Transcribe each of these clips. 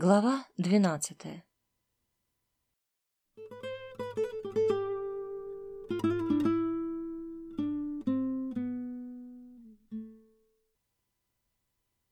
Глава двенадцатая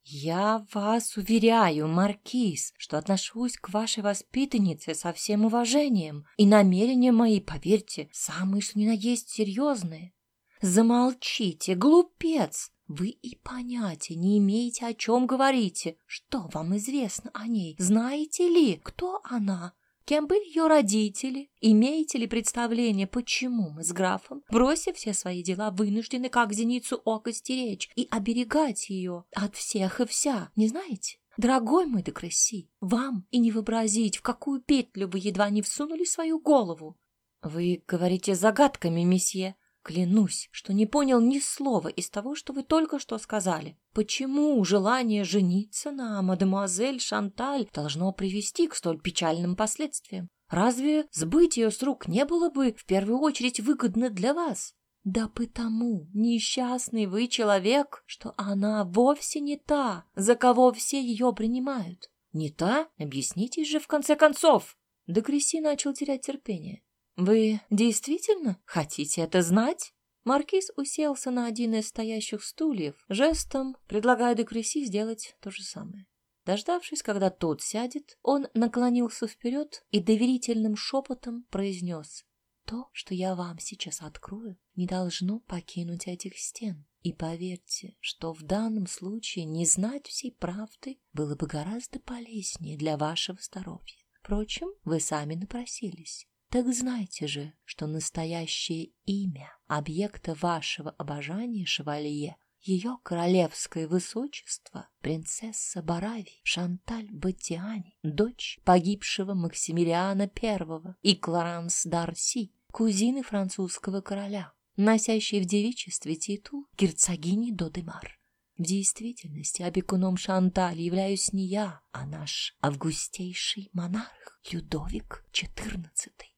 «Я вас уверяю, Маркиз, что отношусь к вашей воспитаннице со всем уважением, и намерения мои, поверьте, самые что ни на есть серьезные. Замолчите, глупец! Вы и понятия не имеете, о чем говорите. Что вам известно о ней? Знаете ли, кто она? Кем были ее родители? Имеете ли представление, почему мы с графом, бросив все свои дела, вынуждены как зеницу ока стеречь и оберегать ее от всех и вся? Не знаете? Дорогой мой Декресси, вам и не вообразить, в какую петлю вы едва не всунули свою голову. Вы говорите загадками, месье, Клянусь, что не понял ни слова из того, что вы только что сказали. Почему желание жениться на мадемуазель Шанталь должно привести к столь печальным последствиям? Разве сбыть ее с рук не было бы в первую очередь выгодно для вас? Да потому, несчастный вы человек, что она вовсе не та, за кого все ее принимают. Не та? Объяснитесь же в конце концов. Декреси начал терять терпение. «Вы действительно хотите это знать?» Маркиз уселся на один из стоящих стульев, жестом предлагая Декреси сделать то же самое. Дождавшись, когда тот сядет, он наклонился вперед и доверительным шепотом произнес «То, что я вам сейчас открою, не должно покинуть этих стен. И поверьте, что в данном случае не знать всей правды было бы гораздо полезнее для вашего здоровья. Впрочем, вы сами напросились. Так знайте же, что настоящее имя объекта вашего обожания, шевалье, ее королевское высочество, принцесса Барави, Шанталь Баттиани, дочь погибшего Максимилиана I и Кларанс Дарси, кузины французского короля, носящей в девичестве титул герцогини Додемар. В действительности опекуном Шанталь являюсь не я, а наш августейший монарх Людовик XIV.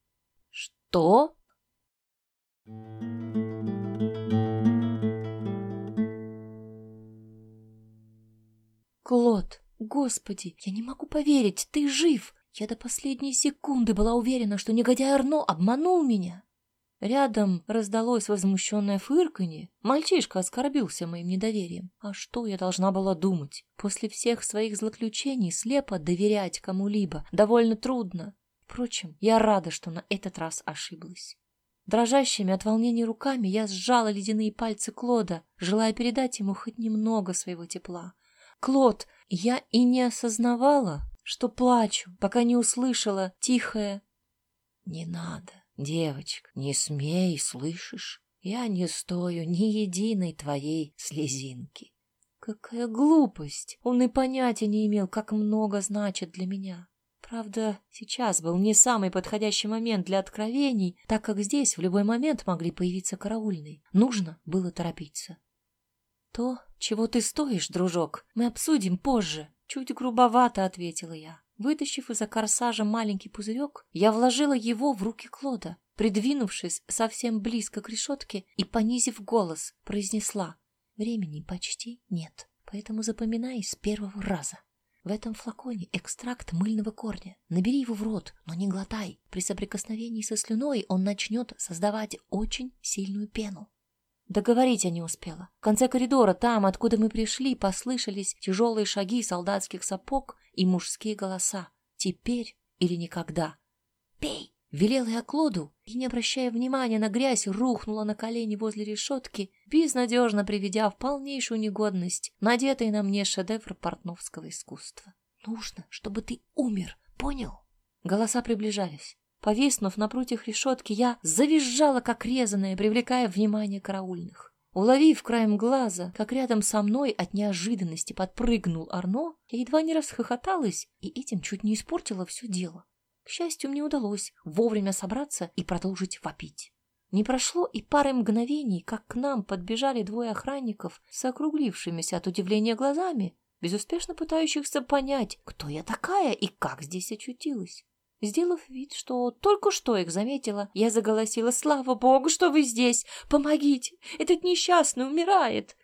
Что? Клод, господи, я не могу поверить, ты жив. Я до последней секунды была уверена, что негодяй Арно обманул меня. Рядом раздалось возмущенное фырканье. Мальчишка оскорбился моим недоверием. А что я должна была думать? После всех своих злоключений слепо доверять кому-либо довольно трудно. Впрочем, я рада, что на этот раз ошиблась. Дрожащими от волнения руками я сжала ледяные пальцы Клода, желая передать ему хоть немного своего тепла. Клод, я и не осознавала, что плачу, пока не услышала тихое «Не надо, девочка, не смей, слышишь? Я не стою ни единой твоей слезинки». Какая глупость! Он и понятия не имел, как много значит для меня. Правда, сейчас был не самый подходящий момент для откровений, так как здесь в любой момент могли появиться караульные. Нужно было торопиться. То, чего ты стоишь, дружок, мы обсудим позже. Чуть грубовато ответила я. Вытащив из-за корсажа маленький пузырек, я вложила его в руки Клода. Придвинувшись совсем близко к решетке и понизив голос, произнесла «Времени почти нет, поэтому запоминай с первого раза». В этом флаконе экстракт мыльного корня. Набери его в рот, но не глотай. При соприкосновении со слюной он начнет создавать очень сильную пену. Договорить я не успела. В конце коридора, там, откуда мы пришли, послышались тяжелые шаги солдатских сапог и мужские голоса. Теперь или никогда. «Пей!» Велела я Клоду и, не обращая внимания на грязь, рухнула на колени возле решетки, безнадежно приведя в полнейшую негодность надетый на мне шедевр портновского искусства. «Нужно, чтобы ты умер, понял?» Голоса приближались. Повиснув напротив решетки, я завизжала, как резаная, привлекая внимание караульных. Уловив краем глаза, как рядом со мной от неожиданности подпрыгнул Арно, я едва не расхохоталась и этим чуть не испортила все дело. К счастью, мне удалось вовремя собраться и продолжить вопить. Не прошло и пары мгновений, как к нам подбежали двое охранников с округлившимися от удивления глазами, безуспешно пытающихся понять, кто я такая и как здесь очутилась. Сделав вид, что только что их заметила, я заголосила «Слава Богу, что вы здесь! Помогите! Этот несчастный умирает!»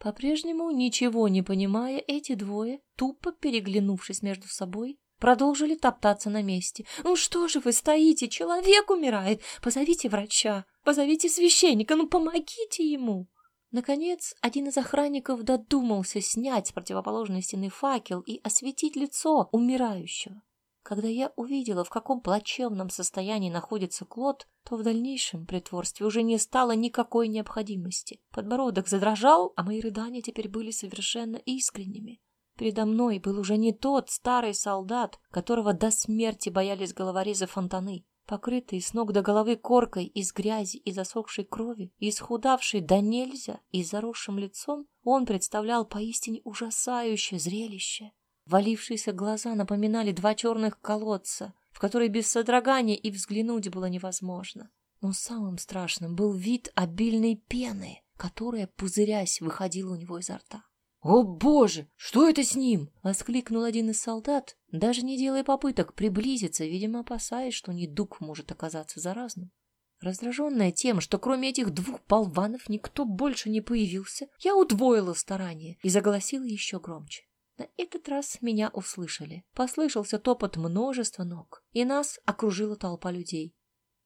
По-прежнему, ничего не понимая, эти двое, тупо переглянувшись между собой, продолжили топтаться на месте. «Ну что же вы стоите? Человек умирает! Позовите врача! Позовите священника! Ну помогите ему!» Наконец, один из охранников додумался снять с противоположной стены факел и осветить лицо умирающего. Когда я увидела, в каком плачевном состоянии находится Клод, то в дальнейшем притворстве уже не стало никакой необходимости. Подбородок задрожал, а мои рыдания теперь были совершенно искренними. Передо мной был уже не тот старый солдат, которого до смерти боялись головорезы фонтаны, покрытый с ног до головы коркой из грязи и засохшей крови, исхудавший до нельзя и заросшим лицом, он представлял поистине ужасающее зрелище. Валившиеся глаза напоминали два черных колодца, в которые без содрогания и взглянуть было невозможно. Но самым страшным был вид обильной пены, которая, пузырясь, выходила у него изо рта. «О, боже! Что это с ним?» — воскликнул один из солдат, даже не делая попыток приблизиться, видимо, опасаясь, что недуг может оказаться заразным. Раздраженная тем, что кроме этих двух болванов никто больше не появился, я удвоила старание и заголосила еще громче. На этот раз меня услышали. Послышался топот множества ног, и нас окружила толпа людей.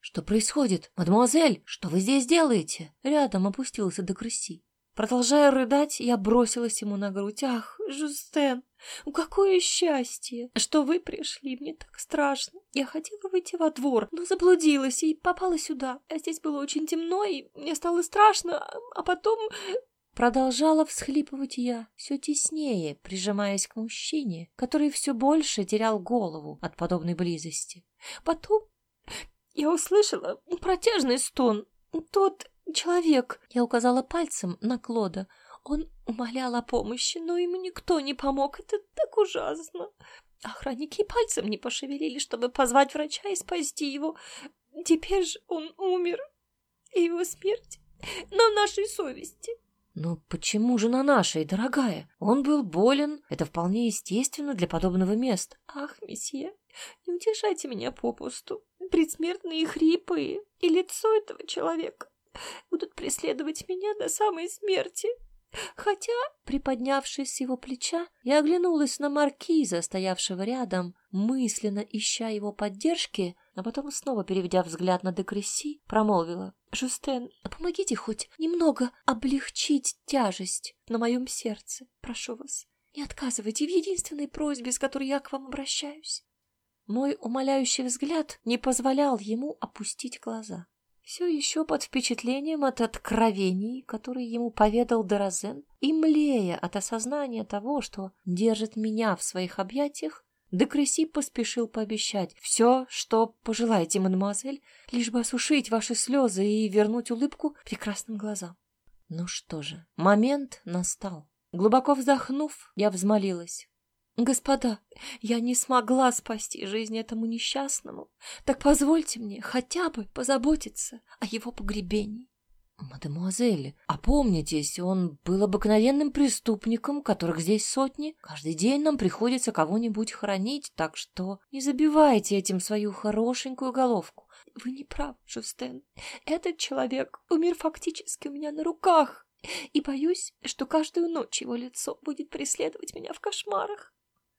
«Что происходит? Мадемуазель, что вы здесь делаете?» Рядом опустился до крыси. Продолжая рыдать, я бросилась ему на грудь. «Ах, Жустен, какое счастье, что вы пришли, мне так страшно. Я хотела выйти во двор, но заблудилась и попала сюда. А здесь было очень темно, и мне стало страшно, а потом Продолжала всхлипывать я, все теснее, прижимаясь к мужчине, который все больше терял голову от подобной близости. Потом я услышала протяжный стон. Тот человек, я указала пальцем на Клода, он умолял о помощи, но ему никто не помог. Это так ужасно. Охранники пальцем не пошевелили, чтобы позвать врача и спасти его. Теперь же он умер, и его смерть на нашей совести. «Но почему же на нашей, дорогая? Он был болен, это вполне естественно для подобного места». «Ах, месье, не утешайте меня попусту. Предсмертные хрипы и лицо этого человека будут преследовать меня до самой смерти». Хотя, приподнявшись с его плеча, я оглянулась на маркиза, стоявшего рядом, мысленно ища его поддержки, а потом, снова переведя взгляд на Декреси, промолвила. «Жустен, помогите хоть немного облегчить тяжесть на моем сердце, прошу вас. Не отказывайте в единственной просьбе, с которой я к вам обращаюсь». Мой умоляющий взгляд не позволял ему опустить глаза. Все еще под впечатлением от откровений, которые ему поведал Дорозен, и млея от осознания того, что держит меня в своих объятиях, Декреси поспешил пообещать все, что пожелаете, мадемуазель, лишь бы осушить ваши слезы и вернуть улыбку прекрасным глазам. Ну что же, момент настал. Глубоко вздохнув, я взмолилась. «Господа, я не смогла спасти жизнь этому несчастному. Так позвольте мне хотя бы позаботиться о его погребении». «Мадемуазель, опомнитесь, он был обыкновенным преступником, которых здесь сотни. Каждый день нам приходится кого-нибудь хоронить, так что не забивайте этим свою хорошенькую головку». «Вы не правы, Жустен. Этот человек умер фактически у меня на руках, и боюсь, что каждую ночь его лицо будет преследовать меня в кошмарах».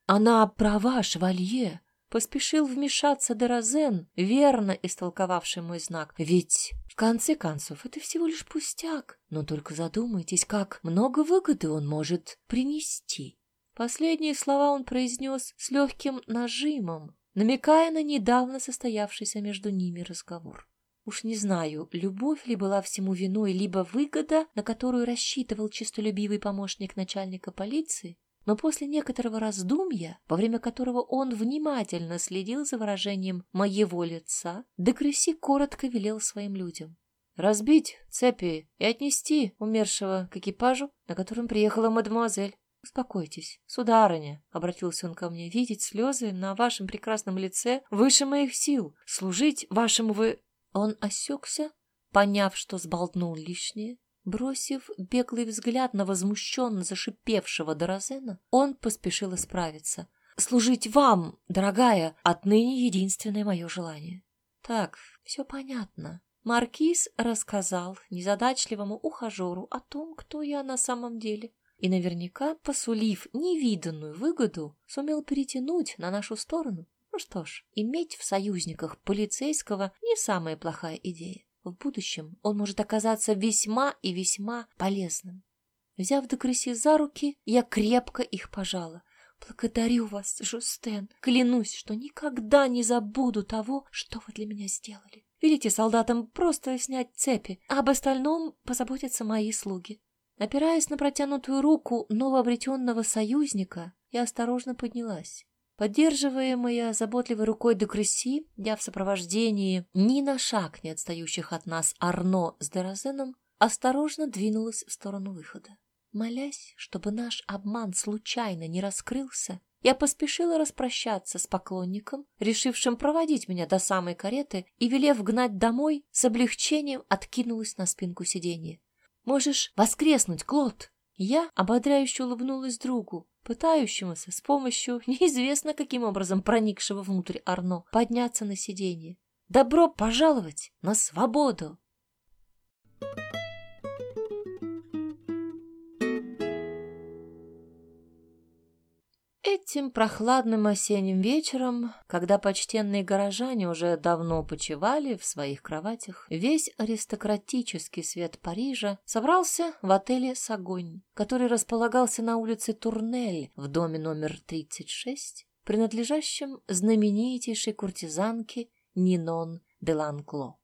«Она права, швалье», — поспешил вмешаться Дорозен, верно истолковавший мой знак. «Ведь, в конце концов, это всего лишь пустяк. Но только задумайтесь, как много выгоды он может принести». Последние слова он произнес с легким нажимом, намекая на недавно состоявшийся между ними разговор. Уж не знаю, любовь ли была всему виной, либо выгода, на которую рассчитывал честолюбивый помощник начальника полиции, но после некоторого раздумья, во время которого он внимательно следил за выражением моего лица, Декреси коротко велел своим людям. «Разбить цепи и отнести умершего к экипажу, на котором приехала мадемуазель. «Успокойтесь, сударыня», — обратился он ко мне, — «видеть слезы на вашем прекрасном лице выше моих сил, служить вашему вы...» Он осекся, поняв, что сболтнул лишнее, Бросив беглый взгляд на возмущенно зашипевшего Дорозена, он поспешил исправиться. «Служить вам, дорогая, отныне единственное мое желание». «Так, все понятно». Маркиз рассказал незадачливому ухажеру о том, кто я на самом деле. и наверняка, посулив невиданную выгоду, сумел перетянуть на нашу сторону. Ну что ж, иметь в союзниках полицейского не самая плохая идея. В будущем он может оказаться весьма и весьма полезным. Взяв Декреси за руки, я крепко их пожала. Благодарю вас, Жустен. Клянусь, что никогда не забуду того, что вы для меня сделали. Велите солдатам просто снять цепи, а об остальном позаботятся мои слуги. Опираясь на протянутую руку новообретенного союзника, я осторожно поднялась. Поддерживаемая заботливой рукой Декреси, я в сопровождении ни на шаг не отстающих от нас Арно с Дерозеном, осторожно двинулась в сторону выхода. Молясь, чтобы наш обман случайно не раскрылся, я поспешила распрощаться с поклонником, решившим проводить меня до самой кареты, и, велев гнать домой, с облегчением откинулась на спинку сиденья. «Можешь воскреснуть, Клод!» Я ободряюще улыбнулась другу, пытающемуся с помощью неизвестно каким образом проникшего внутрь Арно подняться на сиденье. «Добро пожаловать на свободу!» Этим прохладным осенним вечером, когда почтенные горожане уже давно почивали в своих кроватях, весь аристократический свет Парижа собрался в отеле «Сагонь», который располагался на улице Турнель в доме номер 36, принадлежащем знаменитейшей куртизанке Нинон де Ланкло.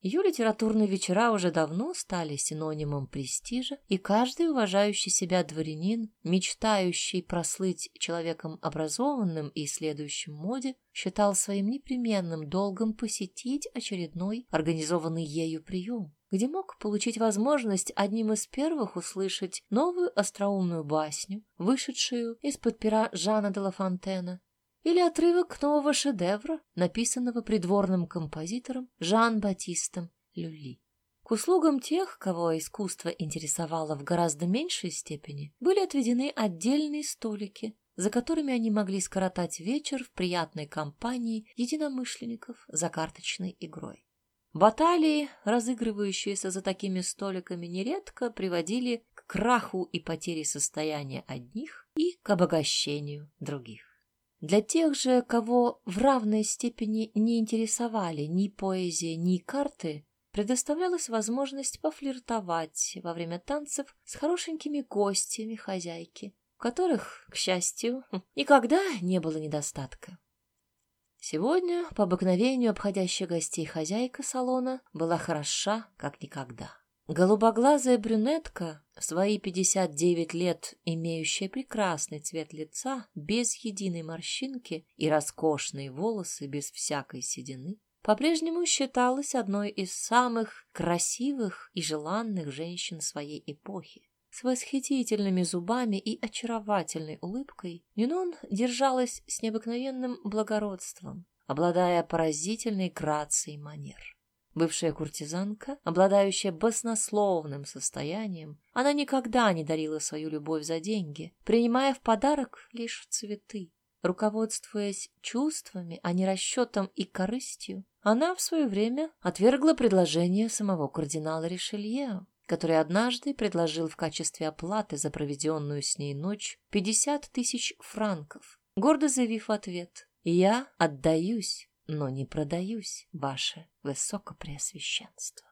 Ее литературные вечера уже давно стали синонимом престижа, и каждый уважающий себя дворянин, мечтающий прослыть человеком образованным и следующим моде, считал своим непременным долгом посетить очередной организованный ею прием, где мог получить возможность одним из первых услышать новую остроумную басню, вышедшую из-под пера Жана де Ла Фонтена, или отрывок нового шедевра, написанного придворным композитором Жан-Батистом Люли. К услугам тех, кого искусство интересовало в гораздо меньшей степени, были отведены отдельные столики, за которыми они могли скоротать вечер в приятной компании единомышленников за карточной игрой. Баталии, разыгрывающиеся за такими столиками, нередко приводили к краху и потере состояния одних и к обогащению других. Для тех же, кого в равной степени не интересовали ни поэзия, ни карты, предоставлялась возможность пофлиртовать во время танцев с хорошенькими гостями хозяйки, в которых, к счастью, никогда не было недостатка. Сегодня, по обыкновению обходящая гостей хозяйка салона, была хороша, как никогда. Голубоглазая брюнетка, в свои 59 лет имеющая прекрасный цвет лица, без единой морщинки и роскошные волосы без всякой седины, по-прежнему считалась одной из самых красивых и желанных женщин своей эпохи. С восхитительными зубами и очаровательной улыбкой Нинон держалась с необыкновенным благородством, обладая поразительной грацией манер. Бывшая куртизанка, обладающая баснословным состоянием, она никогда не дарила свою любовь за деньги, принимая в подарок лишь цветы. Руководствуясь чувствами, а не расчетом и корыстью, она в свое время отвергла предложение самого кардинала Ришелье, который однажды предложил в качестве оплаты за проведенную с ней ночь 50 тысяч франков, гордо заявив ответ «Я отдаюсь но не продаюсь, ваше высокопреосвященство.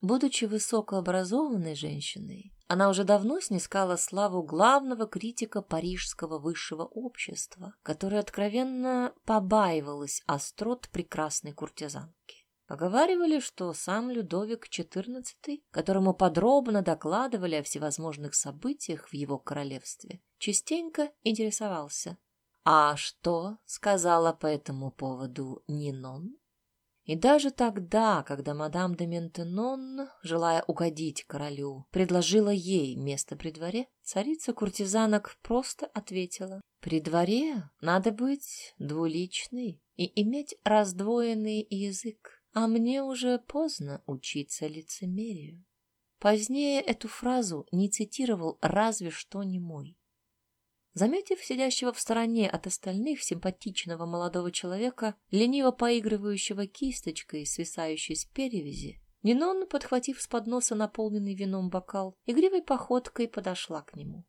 Будучи высокообразованной женщиной, она уже давно снискала славу главного критика парижского высшего общества, которое откровенно побаивалось острот прекрасной куртизанки. Поговаривали, что сам Людовик XIV, которому подробно докладывали о всевозможных событиях в его королевстве, частенько интересовался, а что сказала по этому поводу Нинон? И даже тогда, когда мадам де Ментенон, желая угодить королю, предложила ей место при дворе, царица куртизанок просто ответила, «При дворе надо быть двуличной и иметь раздвоенный язык, а мне уже поздно учиться лицемерию». Позднее эту фразу не цитировал разве что не мой. Заметив сидящего в стороне от остальных симпатичного молодого человека, лениво поигрывающего кисточкой, свисающей с перевязи, Нинон, подхватив с подноса наполненный вином бокал, игривой походкой подошла к нему.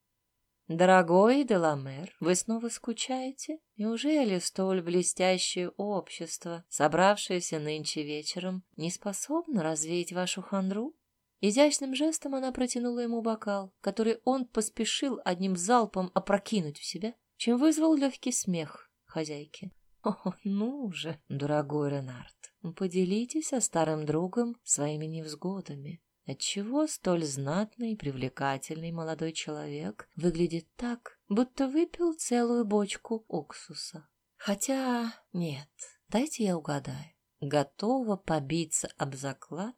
«Дорогой Деламер, вы снова скучаете? Неужели столь блестящее общество, собравшееся нынче вечером, не способно развеять вашу хандру?» Изящным жестом она протянула ему бокал, который он поспешил одним залпом опрокинуть в себя, чем вызвал легкий смех хозяйки. «О, ну же, дорогой Ренард, поделитесь со старым другом своими невзгодами. Отчего столь знатный и привлекательный молодой человек выглядит так, будто выпил целую бочку уксуса? Хотя нет, дайте я угадаю. Готова побиться об заклад,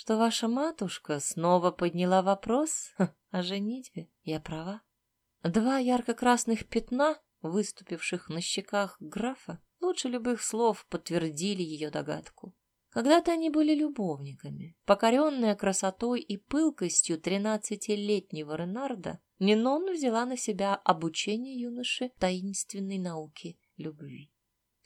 что ваша матушка снова подняла вопрос о женитьбе. Я права. Два ярко-красных пятна, выступивших на щеках графа, лучше любых слов подтвердили ее догадку. Когда-то они были любовниками. Покоренная красотой и пылкостью тринадцатилетнего Ренарда, Нинон взяла на себя обучение юноши таинственной науке любви.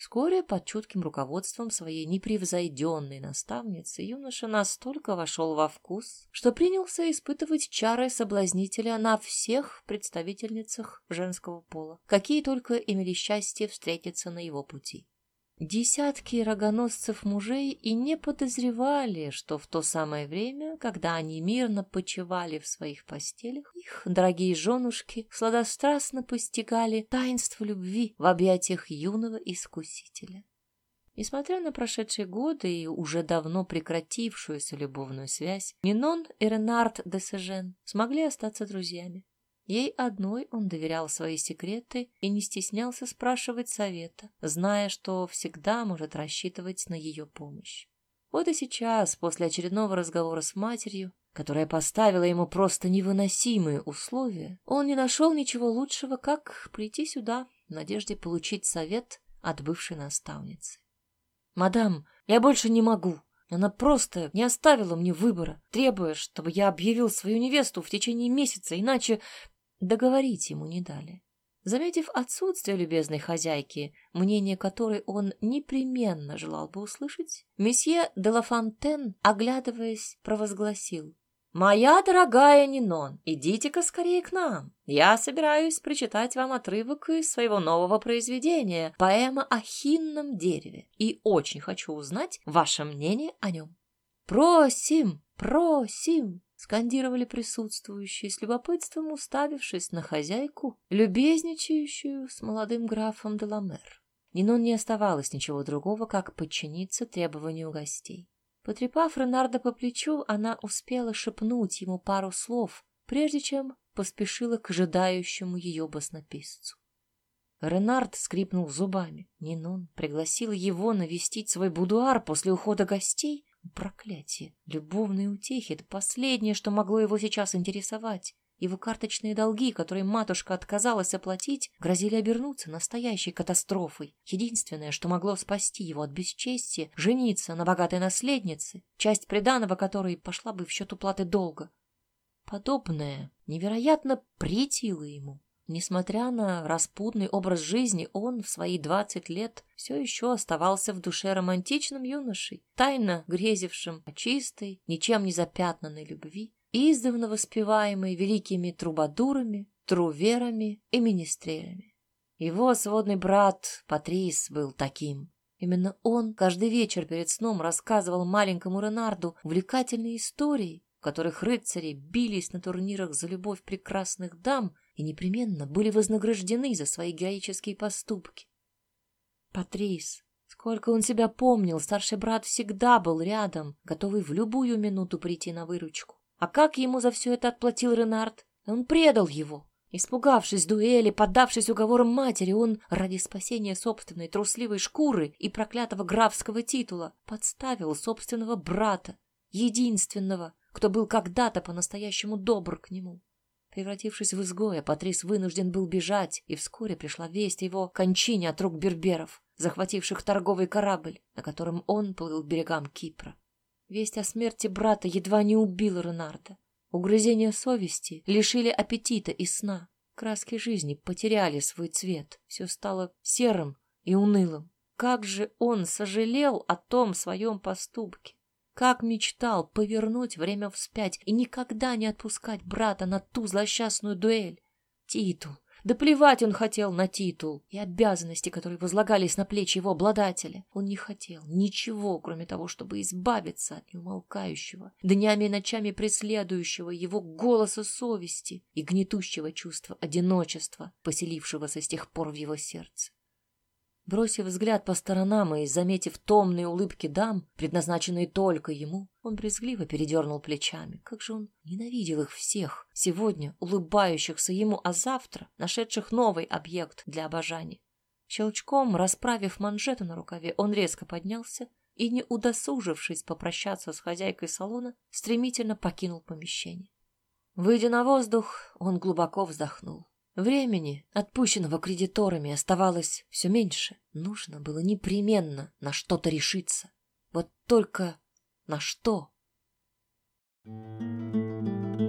Вскоре под чутким руководством своей непревзойденной наставницы юноша настолько вошел во вкус, что принялся испытывать чары соблазнителя на всех представительницах женского пола, какие только имели счастье встретиться на его пути. Десятки рогоносцев мужей и не подозревали, что в то самое время, когда они мирно почивали в своих постелях, их дорогие женушки сладострастно постигали таинство любви в объятиях юного искусителя. Несмотря на прошедшие годы и уже давно прекратившуюся любовную связь, Нинон и Ренард де Сежен смогли остаться друзьями. Ей одной он доверял свои секреты и не стеснялся спрашивать совета, зная, что всегда может рассчитывать на ее помощь. Вот и сейчас, после очередного разговора с матерью, которая поставила ему просто невыносимые условия, он не нашел ничего лучшего, как прийти сюда в надежде получить совет от бывшей наставницы. «Мадам, я больше не могу. Она просто не оставила мне выбора, требуя, чтобы я объявил свою невесту в течение месяца, иначе Договорить ему не дали. Заметив отсутствие любезной хозяйки, мнение которой он непременно желал бы услышать, месье де ла Фонтен, оглядываясь, провозгласил. «Моя дорогая Нинон, идите-ка скорее к нам. Я собираюсь прочитать вам отрывок из своего нового произведения, поэма о хинном дереве, и очень хочу узнать ваше мнение о нем». «Просим, просим!» Скандировали присутствующие, с любопытством уставившись на хозяйку, любезничающую с молодым графом Деламер. Нинон не оставалось ничего другого, как подчиниться требованию гостей. Потрепав Ренарда по плечу, она успела шепнуть ему пару слов, прежде чем поспешила к ожидающему ее баснописцу. Ренард скрипнул зубами. Нинон пригласила его навестить свой будуар после ухода гостей, Проклятие! Любовные утехи — это последнее, что могло его сейчас интересовать. Его карточные долги, которые матушка отказалась оплатить, грозили обернуться настоящей катастрофой. Единственное, что могло спасти его от бесчестия, жениться на богатой наследнице, часть приданого которой пошла бы в счет уплаты долга. Подобное невероятно претило ему. Несмотря на распутный образ жизни, он в свои двадцать лет все еще оставался в душе романтичным юношей, тайно грезившим о чистой, ничем не запятнанной любви, издавна воспеваемой великими трубадурами, труверами и министрелями. Его сводный брат Патрис был таким. Именно он каждый вечер перед сном рассказывал маленькому Ренарду увлекательные истории, в которых рыцари бились на турнирах за любовь прекрасных дам и непременно были вознаграждены за свои героические поступки. Патрис, сколько он себя помнил, старший брат всегда был рядом, готовый в любую минуту прийти на выручку. А как ему за все это отплатил Ренард? Он предал его. Испугавшись дуэли, поддавшись уговорам матери, он ради спасения собственной трусливой шкуры и проклятого графского титула подставил собственного брата, единственного, кто был когда-то по-настоящему добр к нему. Превратившись в изгоя, Патрис вынужден был бежать, и вскоре пришла весть его кончине от рук берберов, захвативших торговый корабль, на котором он плыл к берегам Кипра. Весть о смерти брата едва не убила Ренарда. Угрызения совести лишили аппетита и сна. Краски жизни потеряли свой цвет. Все стало серым и унылым. Как же он сожалел о том своем поступке. Как мечтал повернуть время вспять и никогда не отпускать брата на ту злосчастную дуэль. Титул. Да плевать он хотел на титул и обязанности, которые возлагались на плечи его обладателя. Он не хотел ничего, кроме того, чтобы избавиться от неумолкающего, днями и ночами преследующего его голоса совести и гнетущего чувства одиночества, поселившегося с тех пор в его сердце. Бросив взгляд по сторонам и заметив томные улыбки дам, предназначенные только ему, он брезгливо передернул плечами. Как же он ненавидел их всех, сегодня улыбающихся ему, а завтра нашедших новый объект для обожания. Щелчком, расправив манжету на рукаве, он резко поднялся и, не удосужившись попрощаться с хозяйкой салона, стремительно покинул помещение. Выйдя на воздух, он глубоко вздохнул. Времени, отпущенного кредиторами, оставалось все меньше. Нужно было непременно на что-то решиться. Вот только на что? Thank you.